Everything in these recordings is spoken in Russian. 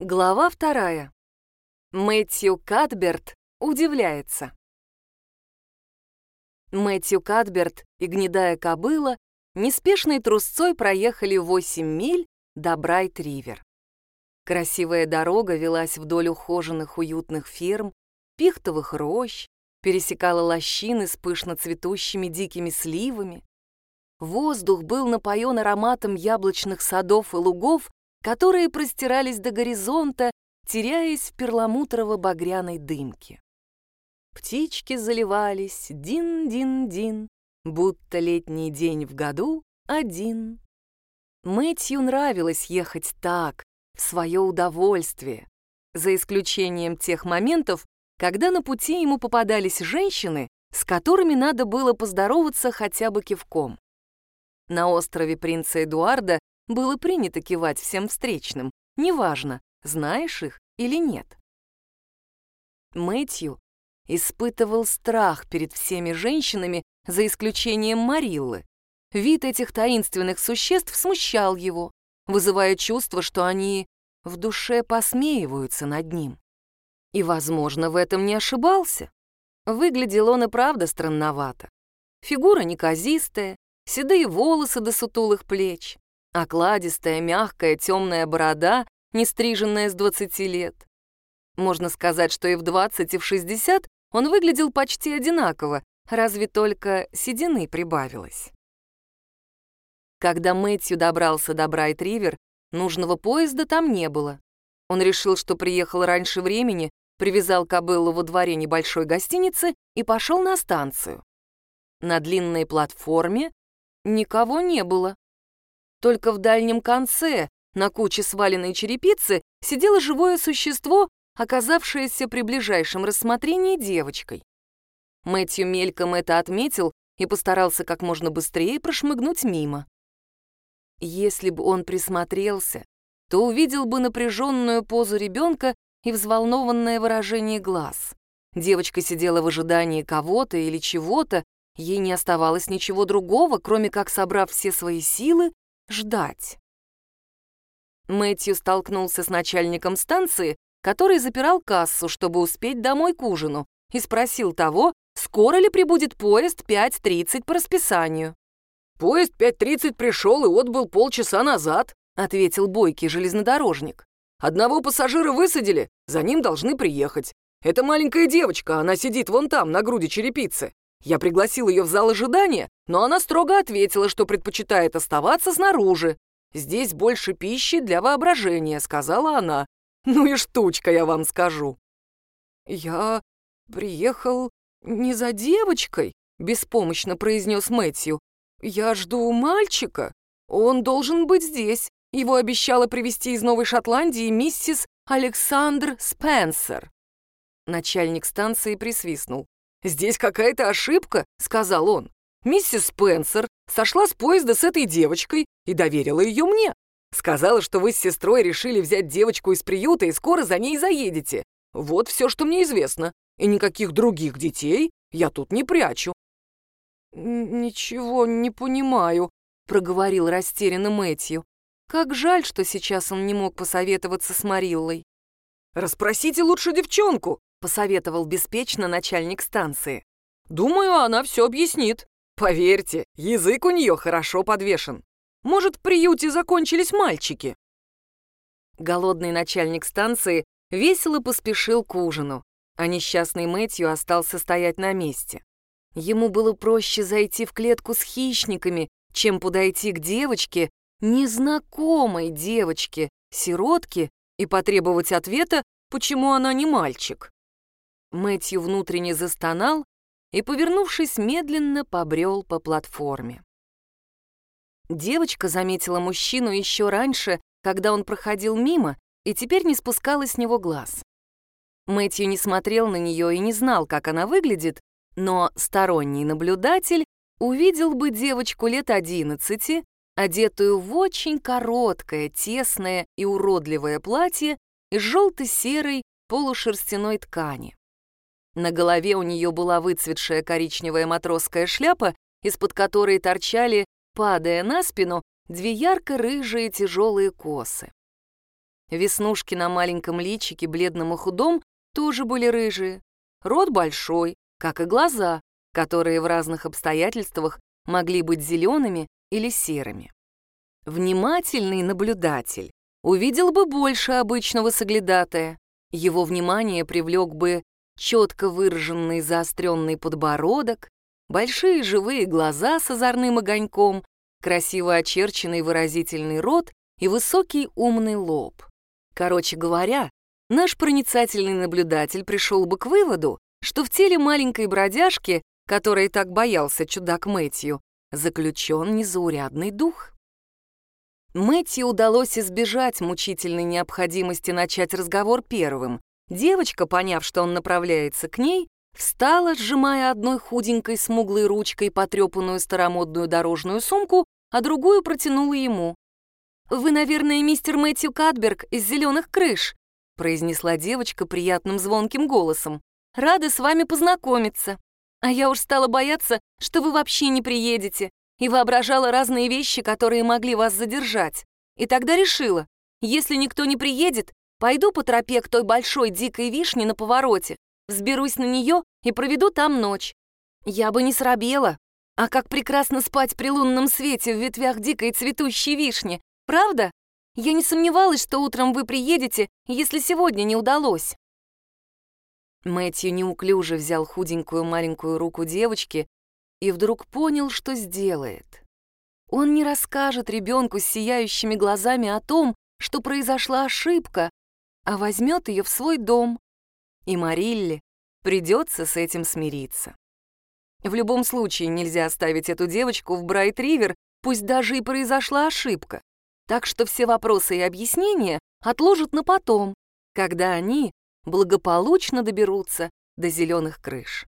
Глава вторая. Мэтью Кадберт удивляется. Мэтью Кадберт и гнедая кобыла неспешной трусцой проехали 8 миль до Брайт-Ривер. Красивая дорога велась вдоль ухоженных уютных ферм, пихтовых рощ, пересекала лощины с пышно цветущими дикими сливами. Воздух был напоен ароматом яблочных садов и лугов, которые простирались до горизонта, теряясь в перламутрово-багряной дымке. Птички заливались дин-дин-дин, будто летний день в году один. Мэтью нравилось ехать так, в свое удовольствие, за исключением тех моментов, когда на пути ему попадались женщины, с которыми надо было поздороваться хотя бы кивком. На острове принца Эдуарда было принято кивать всем встречным, неважно, знаешь их или нет. Мэтью испытывал страх перед всеми женщинами, за исключением Мариллы. Вид этих таинственных существ смущал его, вызывая чувство, что они в душе посмеиваются над ним. И, возможно, в этом не ошибался. Выглядел он и правда странновато. Фигура неказистая, седые волосы до сутулых плеч, Окладистая, мягкая, темная борода, не стриженная с 20 лет. Можно сказать, что и в 20, и в 60 он выглядел почти одинаково, разве только седины прибавилось. Когда Мэтью добрался до Брайт-Ривер, нужного поезда там не было. Он решил, что приехал раньше времени, привязал кобылу во дворе небольшой гостиницы и пошел на станцию. На длинной платформе никого не было. Только в дальнем конце, на куче сваленной черепицы, сидело живое существо, оказавшееся при ближайшем рассмотрении девочкой. Мэтью мельком это отметил и постарался как можно быстрее прошмыгнуть мимо. Если бы он присмотрелся, то увидел бы напряженную позу ребенка и взволнованное выражение глаз. Девочка сидела в ожидании кого-то или чего-то, ей не оставалось ничего другого, кроме как, собрав все свои силы, ждать. Мэтью столкнулся с начальником станции, который запирал кассу, чтобы успеть домой к ужину, и спросил того, скоро ли прибудет поезд 5.30 по расписанию. «Поезд 5.30 пришел и отбыл полчаса назад», — ответил бойкий железнодорожник. «Одного пассажира высадили, за ним должны приехать. Это маленькая девочка, она сидит вон там, на груди черепицы. Я пригласил ее в зал ожидания, но она строго ответила, что предпочитает оставаться снаружи. «Здесь больше пищи для воображения», — сказала она. «Ну и штучка, я вам скажу». «Я приехал не за девочкой», — беспомощно произнес Мэтью. «Я жду мальчика. Он должен быть здесь. Его обещала привезти из Новой Шотландии миссис Александр Спенсер». Начальник станции присвистнул. «Здесь какая-то ошибка», — сказал он. «Миссис Спенсер сошла с поезда с этой девочкой и доверила ее мне. Сказала, что вы с сестрой решили взять девочку из приюта и скоро за ней заедете. Вот все, что мне известно. И никаких других детей я тут не прячу». «Ничего не понимаю», — проговорил растерянно Мэтью. «Как жаль, что сейчас он не мог посоветоваться с Мариллой». «Расспросите лучше девчонку», — посоветовал беспечно начальник станции. «Думаю, она все объяснит. Поверьте, язык у нее хорошо подвешен. Может, в приюте закончились мальчики?» Голодный начальник станции весело поспешил к ужину, а несчастный Мэтью остался стоять на месте. Ему было проще зайти в клетку с хищниками, чем подойти к девочке, незнакомой девочке, сиротке, и потребовать ответа, почему она не мальчик. Мэтью внутренне застонал и, повернувшись, медленно побрел по платформе. Девочка заметила мужчину еще раньше, когда он проходил мимо, и теперь не спускала с него глаз. Мэтью не смотрел на нее и не знал, как она выглядит, но сторонний наблюдатель увидел бы девочку лет одиннадцати, одетую в очень короткое, тесное и уродливое платье из желто-серой полушерстяной ткани. На голове у нее была выцветшая коричневая матросская шляпа, из-под которой торчали, падая на спину, две ярко-рыжие тяжелые косы. Веснушки на маленьком личике, бледном и худом, тоже были рыжие. Рот большой, как и глаза, которые в разных обстоятельствах могли быть зелеными или серыми. Внимательный наблюдатель увидел бы больше обычного соглядатая. Его внимание привлек бы четко выраженный заостренный подбородок, большие живые глаза с озорным огоньком, красиво очерченный выразительный рот и высокий умный лоб. Короче говоря, наш проницательный наблюдатель пришел бы к выводу, что в теле маленькой бродяжки, которой так боялся чудак Мэтью, заключен незаурядный дух. Мэтью удалось избежать мучительной необходимости начать разговор первым. Девочка, поняв, что он направляется к ней, встала, сжимая одной худенькой смуглой ручкой потрепанную старомодную дорожную сумку, а другую протянула ему. «Вы, наверное, мистер Мэтью Кадберг из «Зеленых крыш», произнесла девочка приятным звонким голосом. «Рада с вами познакомиться. А я уж стала бояться, что вы вообще не приедете, и воображала разные вещи, которые могли вас задержать. И тогда решила, если никто не приедет, пойду по тропе к той большой дикой вишне на повороте, взберусь на нее и проведу там ночь. Я бы не срабела. А как прекрасно спать при лунном свете в ветвях дикой цветущей вишни, правда? Я не сомневалась, что утром вы приедете, если сегодня не удалось. Мэтью неуклюже взял худенькую маленькую руку девочки и вдруг понял, что сделает. Он не расскажет ребенку с сияющими глазами о том, что произошла ошибка, а возьмет ее в свой дом. И Марилле придется с этим смириться. В любом случае нельзя оставить эту девочку в Брайт-Ривер, пусть даже и произошла ошибка. Так что все вопросы и объяснения отложат на потом, когда они благополучно доберутся до зеленых крыш.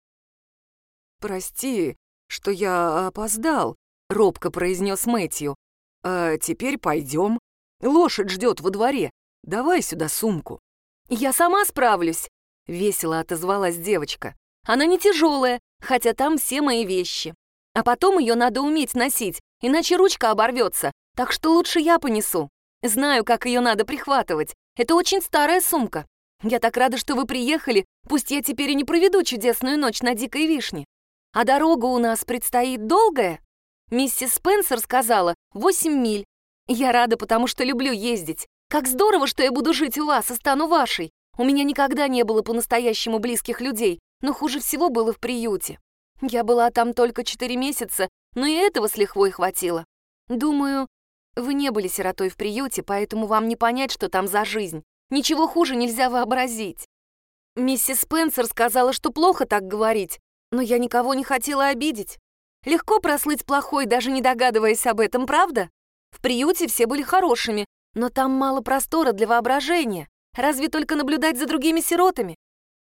«Прости, что я опоздал», — робко произнес Мэтью. «А теперь пойдем. Лошадь ждет во дворе. Давай сюда сумку». «Я сама справлюсь», — весело отозвалась девочка. «Она не тяжелая, хотя там все мои вещи. А потом ее надо уметь носить, иначе ручка оборвется, так что лучше я понесу. Знаю, как ее надо прихватывать. Это очень старая сумка. Я так рада, что вы приехали, пусть я теперь и не проведу чудесную ночь на дикой вишне. А дорога у нас предстоит долгая? Миссис Спенсер сказала, 8 миль. Я рада, потому что люблю ездить. Как здорово, что я буду жить у вас и стану вашей. У меня никогда не было по-настоящему близких людей, но хуже всего было в приюте. Я была там только 4 месяца, но и этого с лихвой хватило. Думаю, вы не были сиротой в приюте, поэтому вам не понять, что там за жизнь. Ничего хуже нельзя вообразить. Миссис Спенсер сказала, что плохо так говорить, но я никого не хотела обидеть. Легко прослыть плохой, даже не догадываясь об этом, правда? В приюте все были хорошими, но там мало простора для воображения. Разве только наблюдать за другими сиротами?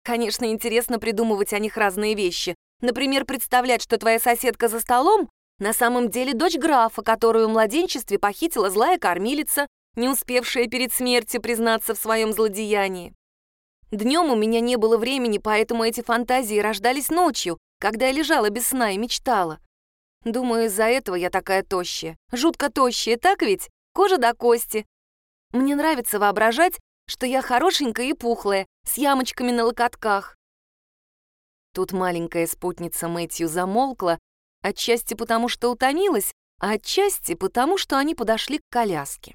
Конечно, интересно придумывать о них разные вещи. Например, представлять, что твоя соседка за столом на самом деле дочь графа, которую в младенчестве похитила злая кормилица, не успевшая перед смертью признаться в своем злодеянии. Днем у меня не было времени, поэтому эти фантазии рождались ночью, когда я лежала без сна и мечтала. Думаю, из-за этого я такая тощая. Жутко тощая, так ведь? Кожа до кости. Мне нравится воображать, что я хорошенькая и пухлая, с ямочками на локотках. Тут маленькая спутница Мэтью замолкла, отчасти потому, что утомилась, а отчасти потому, что они подошли к коляске.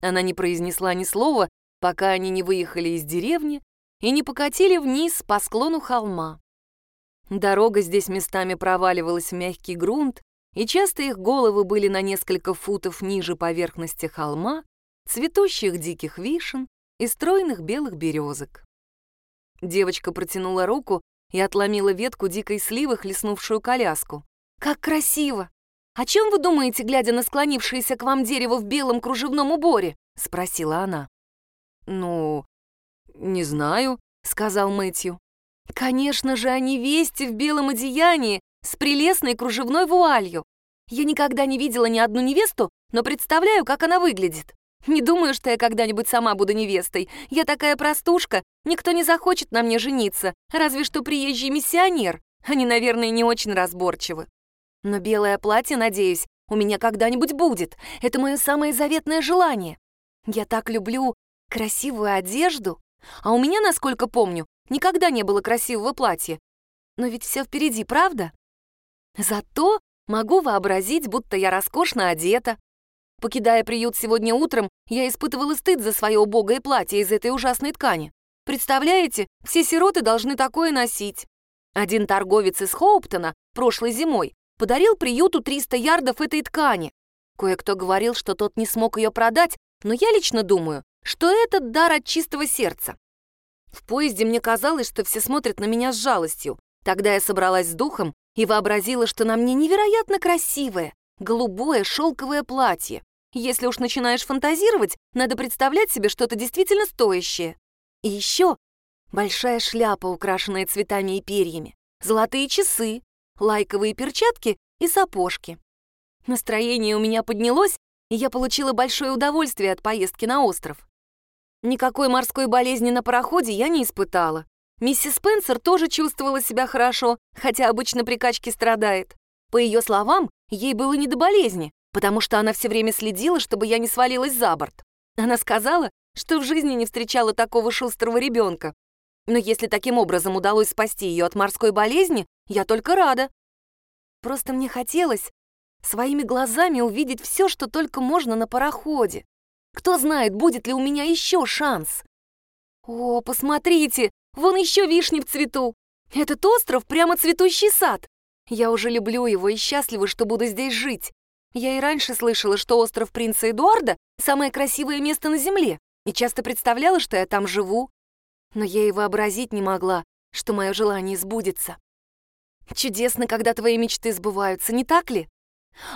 Она не произнесла ни слова, пока они не выехали из деревни и не покатили вниз по склону холма. Дорога здесь местами проваливалась в мягкий грунт, и часто их головы были на несколько футов ниже поверхности холма, цветущих диких вишен и стройных белых березок. Девочка протянула руку и отломила ветку дикой сливы, хлестнувшую коляску. «Как красиво! О чем вы думаете, глядя на склонившееся к вам дерево в белом кружевном уборе?» — спросила она. «Ну, не знаю», — сказал Мэтью. «Конечно же, они вести в белом одеянии с прелестной кружевной вуалью. Я никогда не видела ни одну невесту, но представляю, как она выглядит. Не думаю, что я когда-нибудь сама буду невестой. Я такая простушка, никто не захочет на мне жениться, разве что приезжий миссионер. Они, наверное, не очень разборчивы. Но белое платье, надеюсь, у меня когда-нибудь будет. Это мое самое заветное желание. Я так люблю красивую одежду. А у меня, насколько помню, никогда не было красивого платья. Но ведь все впереди, правда? Зато могу вообразить, будто я роскошно одета. Покидая приют сегодня утром, я испытывала стыд за свое убогое платье из этой ужасной ткани. Представляете, все сироты должны такое носить. Один торговец из Хоуптона прошлой зимой подарил приюту 300 ярдов этой ткани. Кое-кто говорил, что тот не смог ее продать, но я лично думаю, что этот дар от чистого сердца. В поезде мне казалось, что все смотрят на меня с жалостью. Тогда я собралась с духом и вообразила, что на мне невероятно красивое, голубое шелковое платье. Если уж начинаешь фантазировать, надо представлять себе что-то действительно стоящее. И еще большая шляпа, украшенная цветами и перьями, золотые часы, лайковые перчатки и сапожки. Настроение у меня поднялось, и я получила большое удовольствие от поездки на остров. Никакой морской болезни на пароходе я не испытала. Миссис Спенсер тоже чувствовала себя хорошо, хотя обычно при качке страдает. По ее словам, ей было не до болезни, потому что она все время следила, чтобы я не свалилась за борт. Она сказала, что в жизни не встречала такого шустрого ребенка. Но если таким образом удалось спасти ее от морской болезни, я только рада. Просто мне хотелось своими глазами увидеть все, что только можно на пароходе. Кто знает, будет ли у меня еще шанс. О, посмотрите, вон еще вишни в цвету. Этот остров прямо цветущий сад. Я уже люблю его и счастлива, что буду здесь жить. Я и раньше слышала, что остров принца Эдуарда — самое красивое место на Земле, и часто представляла, что я там живу. Но я и вообразить не могла, что мое желание сбудется. Чудесно, когда твои мечты сбываются, не так ли?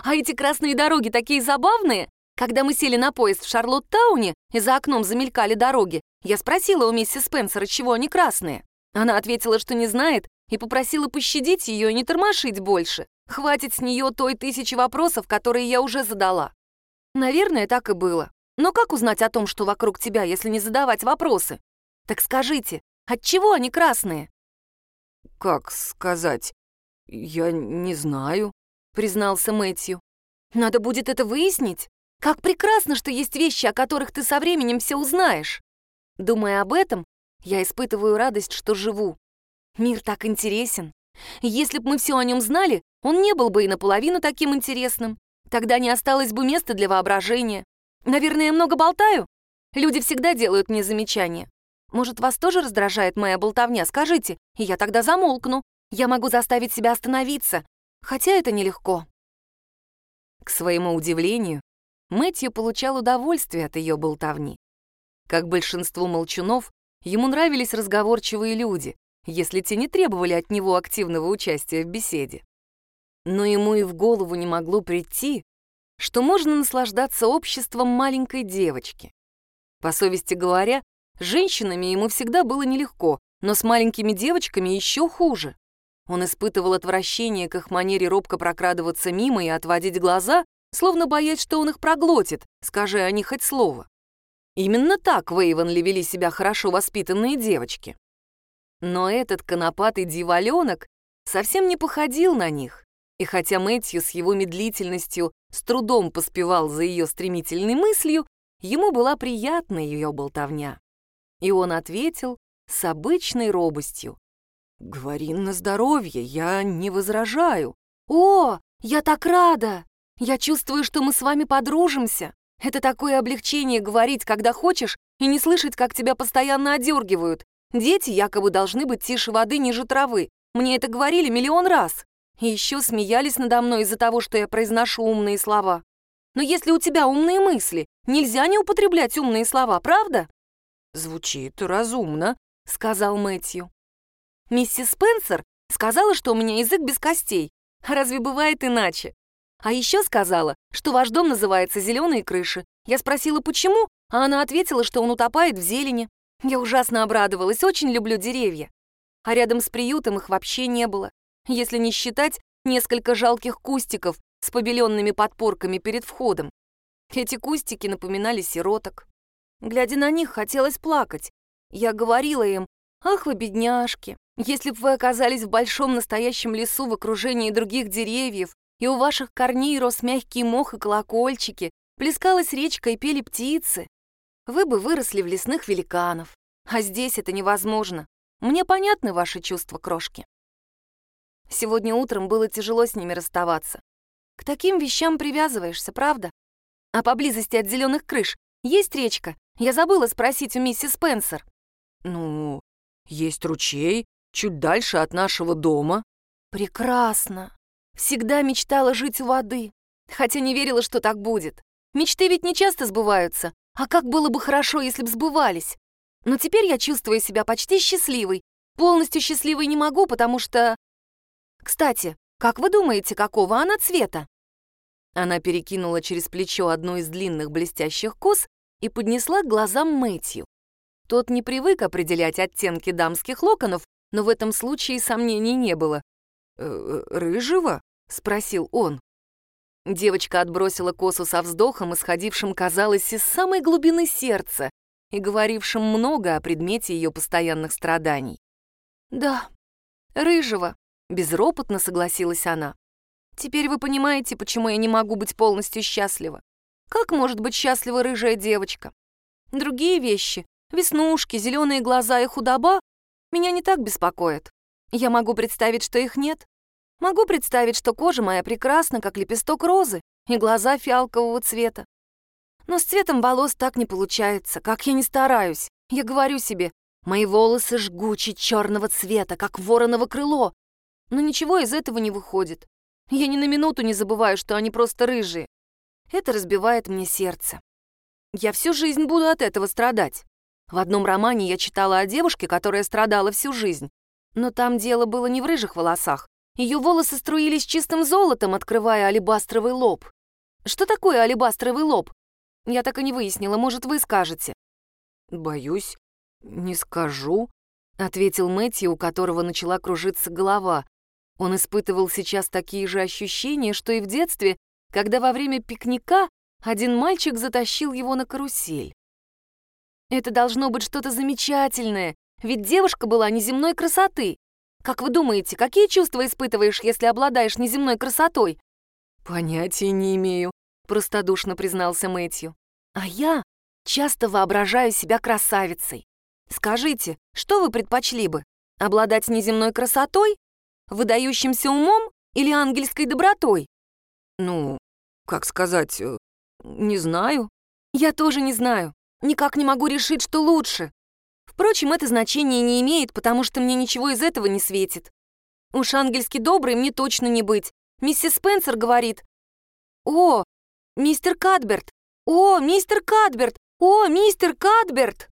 А эти красные дороги такие забавные. Когда мы сели на поезд в Шарлоттауне и за окном замелькали дороги, я спросила у миссис Спенсера, чего они красные. Она ответила, что не знает, и попросила пощадить ее и не тормошить больше. Хватит с нее той тысячи вопросов, которые я уже задала. Наверное, так и было. Но как узнать о том, что вокруг тебя, если не задавать вопросы? Так скажите, от чего они красные? Как сказать? Я не знаю, признался Мэтью. Надо будет это выяснить. Как прекрасно, что есть вещи, о которых ты со временем все узнаешь. Думая об этом, я испытываю радость, что живу. Мир так интересен. Если бы мы все о нем знали, он не был бы и наполовину таким интересным. Тогда не осталось бы места для воображения. Наверное, я много болтаю? Люди всегда делают мне замечания. Может, вас тоже раздражает моя болтовня? Скажите, и я тогда замолкну. Я могу заставить себя остановиться, хотя это нелегко. К своему удивлению, Мэтью получал удовольствие от ее болтовни. Как большинству молчунов, ему нравились разговорчивые люди, если те не требовали от него активного участия в беседе. Но ему и в голову не могло прийти, что можно наслаждаться обществом маленькой девочки. По совести говоря, женщинами ему всегда было нелегко, но с маленькими девочками еще хуже. Он испытывал отвращение к их манере робко прокрадываться мимо и отводить глаза, словно боясь, что он их проглотит, скажи они хоть слово. Именно так в Эйвенли вели себя хорошо воспитанные девочки. Но этот конопатый дьяволенок совсем не походил на них. И хотя Мэтью с его медлительностью с трудом поспевал за ее стремительной мыслью, ему была приятна ее болтовня. И он ответил с обычной робостью. «Говори на здоровье, я не возражаю». «О, я так рада! Я чувствую, что мы с вами подружимся. Это такое облегчение говорить, когда хочешь, и не слышать, как тебя постоянно одергивают. Дети якобы должны быть тише воды, ниже травы. Мне это говорили миллион раз. И еще смеялись надо мной из-за того, что я произношу умные слова. Но если у тебя умные мысли, нельзя не употреблять умные слова, правда? Звучит разумно, сказал Мэтью. Миссис Спенсер сказала, что у меня язык без костей. Разве бывает иначе? А еще сказала, что ваш дом называется «Зеленые крыши». Я спросила, почему, а она ответила, что он утопает в зелени. Я ужасно обрадовалась, очень люблю деревья. А рядом с приютом их вообще не было, если не считать несколько жалких кустиков с побеленными подпорками перед входом. Эти кустики напоминали сироток. Глядя на них, хотелось плакать. Я говорила им, «Ах вы, бедняжки, если бы вы оказались в большом настоящем лесу в окружении других деревьев, и у ваших корней рос мягкий мох и колокольчики, плескалась речка и пели птицы, вы бы выросли в лесных великанов. А здесь это невозможно. Мне понятны ваши чувства, крошки. Сегодня утром было тяжело с ними расставаться. К таким вещам привязываешься, правда? А поблизости от зеленых крыш есть речка? Я забыла спросить у миссис Спенсер. Ну, есть ручей, чуть дальше от нашего дома. Прекрасно. Всегда мечтала жить у воды, хотя не верила, что так будет. Мечты ведь не часто сбываются, а как было бы хорошо, если бы сбывались. Но теперь я чувствую себя почти счастливой. Полностью счастливой не могу, потому что... Кстати, как вы думаете, какого она цвета? Она перекинула через плечо одну из длинных блестящих кос и поднесла к глазам Мэтью. Тот не привык определять оттенки дамских локонов, но в этом случае сомнений не было. «Э, «Рыжего?» — спросил он. Девочка отбросила косу со вздохом, исходившим, казалось, из самой глубины сердца и говорившим много о предмете ее постоянных страданий. «Да, рыжего», — безропотно согласилась она. Теперь вы понимаете, почему я не могу быть полностью счастлива. Как может быть счастлива рыжая девочка? Другие вещи, веснушки, зеленые глаза и худоба, меня не так беспокоят. Я могу представить, что их нет. Могу представить, что кожа моя прекрасна, как лепесток розы, и глаза фиалкового цвета. Но с цветом волос так не получается, как я не стараюсь. Я говорю себе, мои волосы жгучи черного цвета, как вороново крыло. Но ничего из этого не выходит. Я ни на минуту не забываю, что они просто рыжие. Это разбивает мне сердце. Я всю жизнь буду от этого страдать. В одном романе я читала о девушке, которая страдала всю жизнь. Но там дело было не в рыжих волосах. Ее волосы струились чистым золотом, открывая алебастровый лоб. Что такое алебастровый лоб? Я так и не выяснила, может, вы скажете. «Боюсь, не скажу», — ответил Мэтью, у которого начала кружиться голова. Он испытывал сейчас такие же ощущения, что и в детстве, когда во время пикника один мальчик затащил его на карусель. Это должно быть что-то замечательное, ведь девушка была неземной красоты. Как вы думаете, какие чувства испытываешь, если обладаешь неземной красотой? Понятия не имею, простодушно признался Мэтью. А я часто воображаю себя красавицей. Скажите, что вы предпочли бы? Обладать неземной красотой Выдающимся умом или ангельской добротой? Ну, как сказать, э, не знаю. Я тоже не знаю. Никак не могу решить, что лучше. Впрочем, это значение не имеет, потому что мне ничего из этого не светит. Уж ангельски добрый мне точно не быть. Миссис Спенсер говорит, «О, мистер Кадберт! О, мистер Кадберт! О, мистер Кадберт!»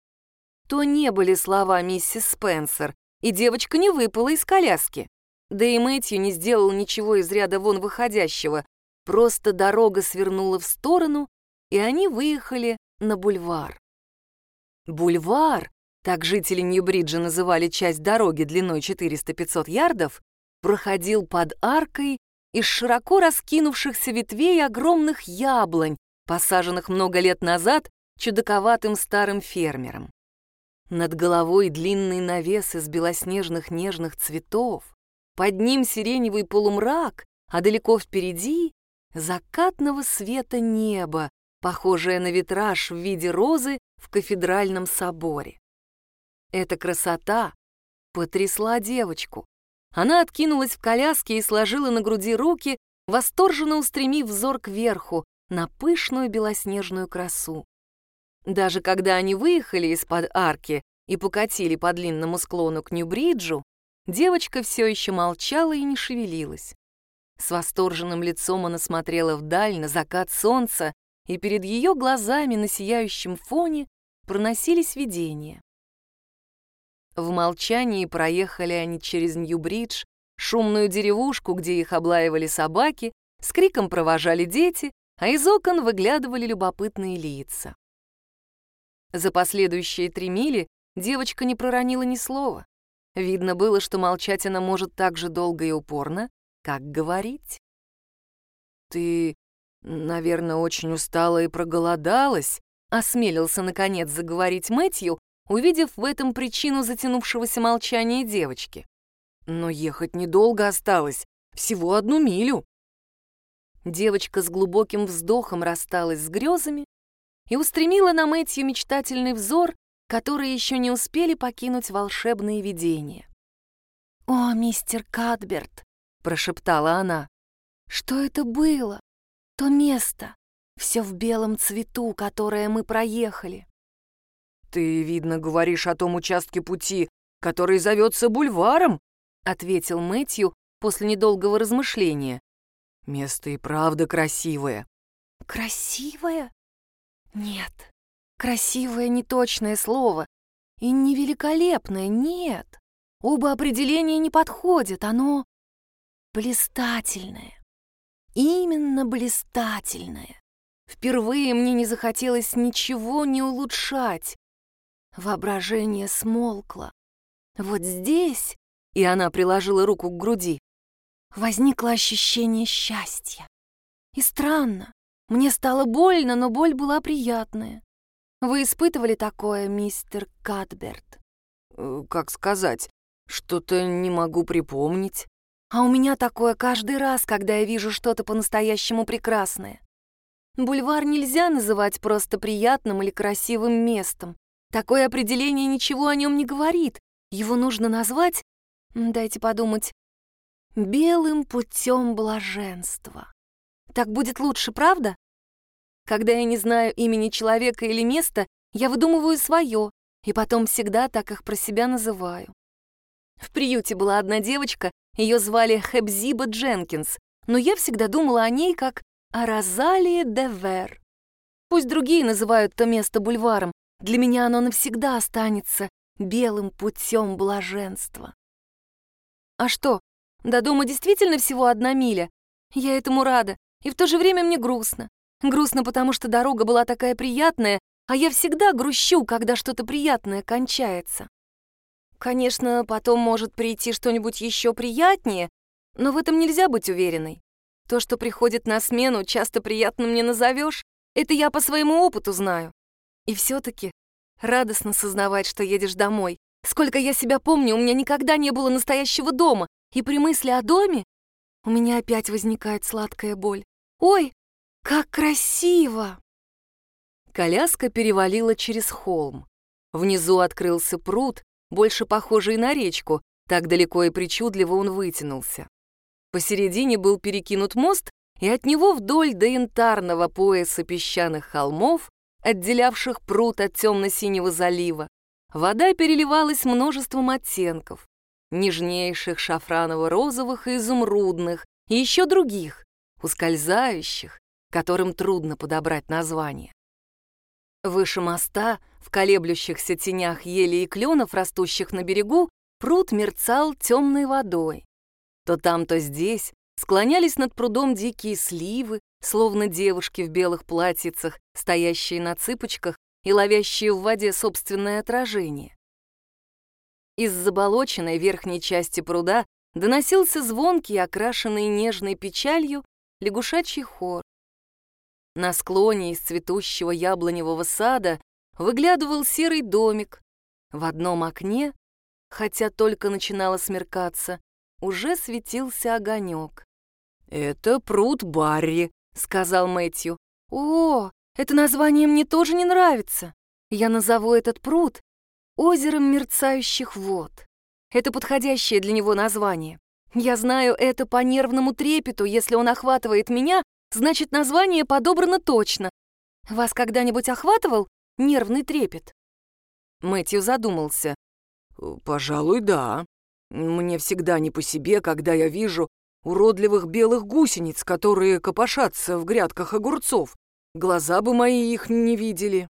То не были слова миссис Спенсер, и девочка не выпала из коляски. Да и Мэтью не сделал ничего из ряда вон выходящего, просто дорога свернула в сторону, и они выехали на бульвар. Бульвар, так жители Нью-Бриджа называли часть дороги длиной 400-500 ярдов, проходил под аркой из широко раскинувшихся ветвей огромных яблонь, посаженных много лет назад чудаковатым старым фермером. Над головой длинный навес из белоснежных нежных цветов, под ним сиреневый полумрак, а далеко впереди закатного света небо, похожее на витраж в виде розы в кафедральном соборе. Эта красота потрясла девочку. Она откинулась в коляске и сложила на груди руки, восторженно устремив взор кверху на пышную белоснежную красу. Даже когда они выехали из-под арки и покатили по длинному склону к Нью-Бриджу, Девочка все еще молчала и не шевелилась. С восторженным лицом она смотрела вдаль на закат солнца, и перед ее глазами на сияющем фоне проносились видения. В молчании проехали они через Нью-Бридж, шумную деревушку, где их облаивали собаки, с криком провожали дети, а из окон выглядывали любопытные лица. За последующие три мили девочка не проронила ни слова. Видно было, что молчать она может так же долго и упорно, как говорить. «Ты, наверное, очень устала и проголодалась», — осмелился, наконец, заговорить Мэтью, увидев в этом причину затянувшегося молчания девочки. «Но ехать недолго осталось, всего одну милю». Девочка с глубоким вздохом рассталась с грезами и устремила на Мэтью мечтательный взор, который еще не успели покинуть волшебные видения. «О, мистер Кадберт!» — прошептала она. «Что это было? То место, все в белом цвету, которое мы проехали». «Ты, видно, говоришь о том участке пути, который зовется бульваром», — ответил Мэтью после недолгого размышления. «Место и правда красивое». «Красивое? Нет, красивое — неточное слово. И не великолепное, нет. Оба определения не подходят, оно блистательное. Именно блистательное. Впервые мне не захотелось ничего не улучшать. Воображение смолкло. Вот здесь, и она приложила руку к груди, возникло ощущение счастья. И странно, мне стало больно, но боль была приятная. Вы испытывали такое, мистер Кадберт? Э, как сказать, что-то не могу припомнить. А у меня такое каждый раз, когда я вижу что-то по-настоящему прекрасное. Бульвар нельзя называть просто приятным или красивым местом. Такое определение ничего о нем не говорит. Его нужно назвать, дайте подумать, белым путем блаженства. Так будет лучше, правда? Когда я не знаю имени человека или места, я выдумываю свое, и потом всегда так их про себя называю. В приюте была одна девочка, ее звали Хебзиба Дженкинс, но я всегда думала о ней как о Розалии де Вер. Пусть другие называют то место бульваром, для меня оно навсегда останется белым путем блаженства. А что, до дома действительно всего одна миля? Я этому рада, и в то же время мне грустно. Грустно, потому что дорога была такая приятная, а я всегда грущу, когда что-то приятное кончается. Конечно, потом может прийти что-нибудь еще приятнее, но в этом нельзя быть уверенной. То, что приходит на смену, часто приятным не назовешь. Это я по своему опыту знаю. И все-таки радостно сознавать, что едешь домой. Сколько я себя помню, у меня никогда не было настоящего дома, и при мысли о доме у меня опять возникает сладкая боль. Ой, как красиво! Коляска перевалила через холм. Внизу открылся пруд, больше похожий на речку, так далеко и причудливо он вытянулся. Посередине был перекинут мост, и от него вдоль до янтарного пояса песчаных холмов, отделявших пруд от темно-синего залива, вода переливалась множеством оттенков, нежнейших шафраново-розовых и изумрудных, и еще других, ускользающих, которым трудно подобрать название. Выше моста, в колеблющихся тенях ели и кленов, растущих на берегу, пруд мерцал темной водой. То там, то здесь склонялись над прудом дикие сливы, словно девушки в белых платьицах, стоящие на цыпочках и ловящие в воде собственное отражение. Из заболоченной верхней части пруда доносился звонкий, окрашенный нежной печалью, лягушачий хор. На склоне из цветущего яблоневого сада выглядывал серый домик. В одном окне, хотя только начинало смеркаться, уже светился огонек. «Это пруд Барри», — сказал Мэтью. «О, это название мне тоже не нравится. Я назову этот пруд озером мерцающих вод. Это подходящее для него название. Я знаю это по нервному трепету, если он охватывает меня, Значит, название подобрано точно. Вас когда-нибудь охватывал нервный трепет?» Мэтью задумался. «Пожалуй, да. Мне всегда не по себе, когда я вижу уродливых белых гусениц, которые копошатся в грядках огурцов. Глаза бы мои их не видели».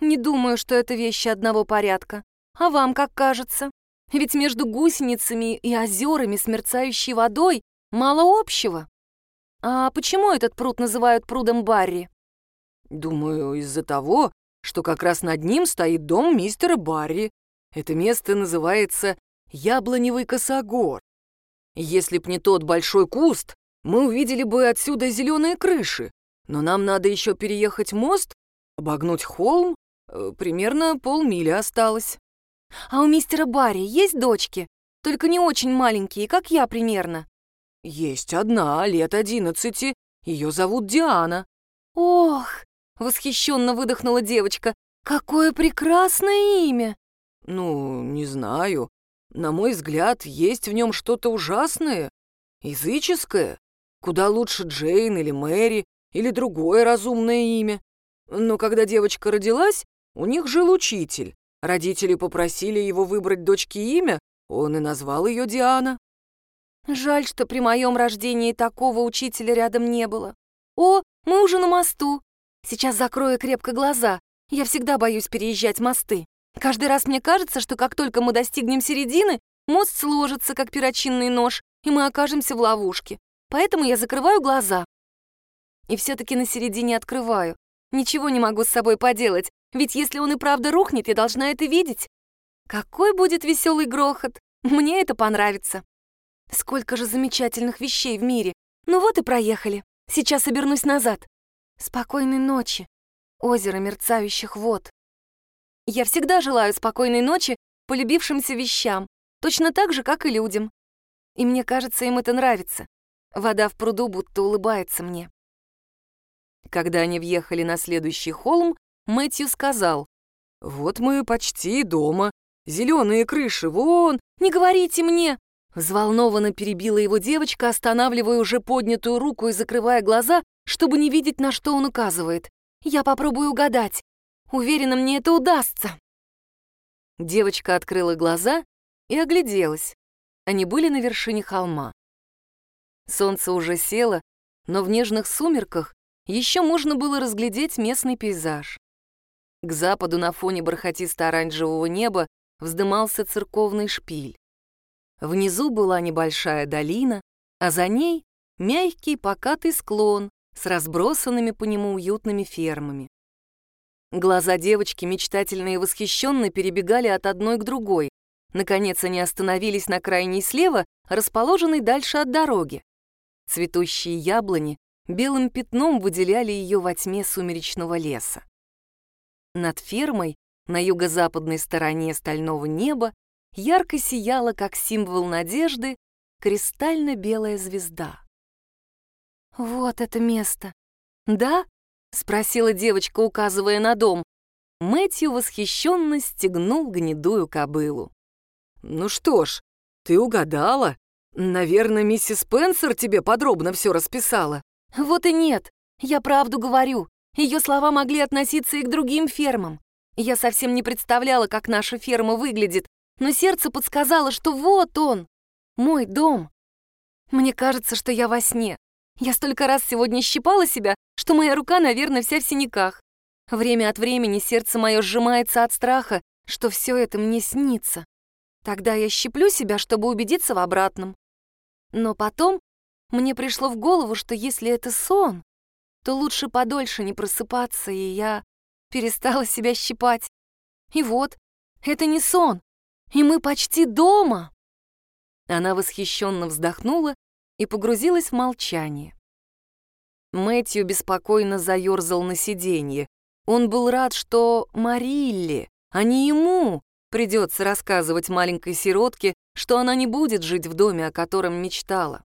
«Не думаю, что это вещи одного порядка. А вам как кажется? Ведь между гусеницами и озерами с мерцающей водой мало общего». «А почему этот пруд называют прудом Барри?» «Думаю, из-за того, что как раз над ним стоит дом мистера Барри. Это место называется Яблоневый косогор. Если б не тот большой куст, мы увидели бы отсюда зеленые крыши. Но нам надо еще переехать мост, обогнуть холм, э, примерно полмили осталось». «А у мистера Барри есть дочки? Только не очень маленькие, как я примерно?» «Есть одна, лет одиннадцати. Ее зовут Диана». «Ох, Восхищенно выдохнула девочка. «Какое прекрасное имя!» «Ну, не знаю. На мой взгляд, есть в нем что-то ужасное, языческое. Куда лучше Джейн или Мэри, или другое разумное имя. Но когда девочка родилась, у них жил учитель. Родители попросили его выбрать дочке имя, он и назвал ее Диана. Жаль, что при моем рождении такого учителя рядом не было. О, мы уже на мосту. Сейчас закрою крепко глаза. Я всегда боюсь переезжать мосты. Каждый раз мне кажется, что как только мы достигнем середины, мост сложится, как перочинный нож, и мы окажемся в ловушке. Поэтому я закрываю глаза. И все-таки на середине открываю. Ничего не могу с собой поделать, ведь если он и правда рухнет, я должна это видеть. Какой будет веселый грохот! Мне это понравится. Сколько же замечательных вещей в мире. Ну вот и проехали. Сейчас обернусь назад. Спокойной ночи. Озеро мерцающих вод. Я всегда желаю спокойной ночи полюбившимся вещам, точно так же, как и людям. И мне кажется, им это нравится. Вода в пруду будто улыбается мне. Когда они въехали на следующий холм, Мэтью сказал, «Вот мы почти дома. Зеленые крыши, вон!» «Не говорите мне!» Взволнованно перебила его девочка, останавливая уже поднятую руку и закрывая глаза, чтобы не видеть, на что он указывает. «Я попробую угадать. Уверена, мне это удастся». Девочка открыла глаза и огляделась. Они были на вершине холма. Солнце уже село, но в нежных сумерках еще можно было разглядеть местный пейзаж. К западу на фоне бархатисто-оранжевого неба вздымался церковный шпиль. Внизу была небольшая долина, а за ней мягкий покатый склон с разбросанными по нему уютными фермами. Глаза девочки мечтательно и восхищенно перебегали от одной к другой. Наконец они остановились на крайней слева, расположенной дальше от дороги. Цветущие яблони белым пятном выделяли ее во тьме сумеречного леса. Над фермой, на юго-западной стороне стального неба, ярко сияла, как символ надежды, кристально-белая звезда. «Вот это место!» «Да?» — спросила девочка, указывая на дом. Мэтью восхищенно стегнул гнедую кобылу. «Ну что ж, ты угадала. Наверное, миссис Спенсер тебе подробно все расписала». «Вот и нет. Я правду говорю. Ее слова могли относиться и к другим фермам. Я совсем не представляла, как наша ферма выглядит, но сердце подсказало, что вот он, мой дом. Мне кажется, что я во сне. Я столько раз сегодня щипала себя, что моя рука, наверное, вся в синяках. Время от времени сердце мое сжимается от страха, что все это мне снится. Тогда я щиплю себя, чтобы убедиться в обратном. Но потом мне пришло в голову, что если это сон, то лучше подольше не просыпаться, и я перестала себя щипать. И вот, это не сон, и мы почти дома. Она восхищенно вздохнула и погрузилась в молчание. Мэтью беспокойно заерзал на сиденье. Он был рад, что Марилле, а не ему, придется рассказывать маленькой сиротке, что она не будет жить в доме, о котором мечтала.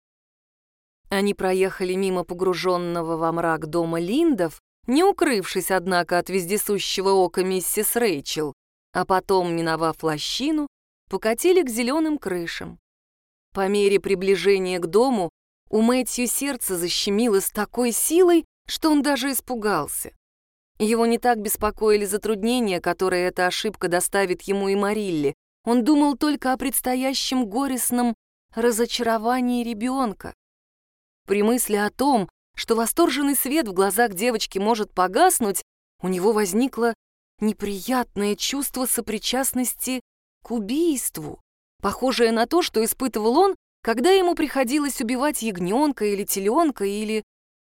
Они проехали мимо погруженного во мрак дома Линдов, не укрывшись, однако, от вездесущего ока миссис Рэйчел, а потом, миновав лощину, покатили к зеленым крышам. По мере приближения к дому у Мэтью сердце защемило с такой силой, что он даже испугался. Его не так беспокоили затруднения, которые эта ошибка доставит ему и Марилле. Он думал только о предстоящем горестном разочаровании ребенка. При мысли о том, что восторженный свет в глазах девочки может погаснуть, у него возникло неприятное чувство сопричастности к убийству, похожее на то, что испытывал он, когда ему приходилось убивать ягненка или теленка или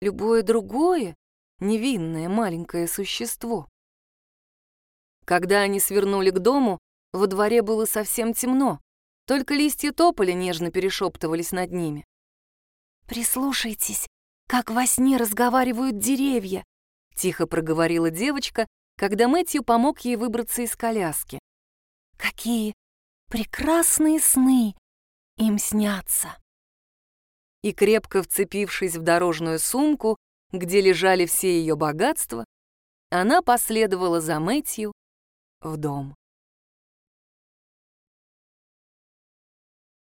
любое другое невинное маленькое существо. Когда они свернули к дому, во дворе было совсем темно, только листья тополя нежно перешептывались над ними. «Прислушайтесь, как во сне разговаривают деревья», — тихо проговорила девочка, когда Мэтью помог ей выбраться из коляски. «Какие прекрасные сны им снятся!» И крепко вцепившись в дорожную сумку, где лежали все ее богатства, она последовала за Мэтью в дом.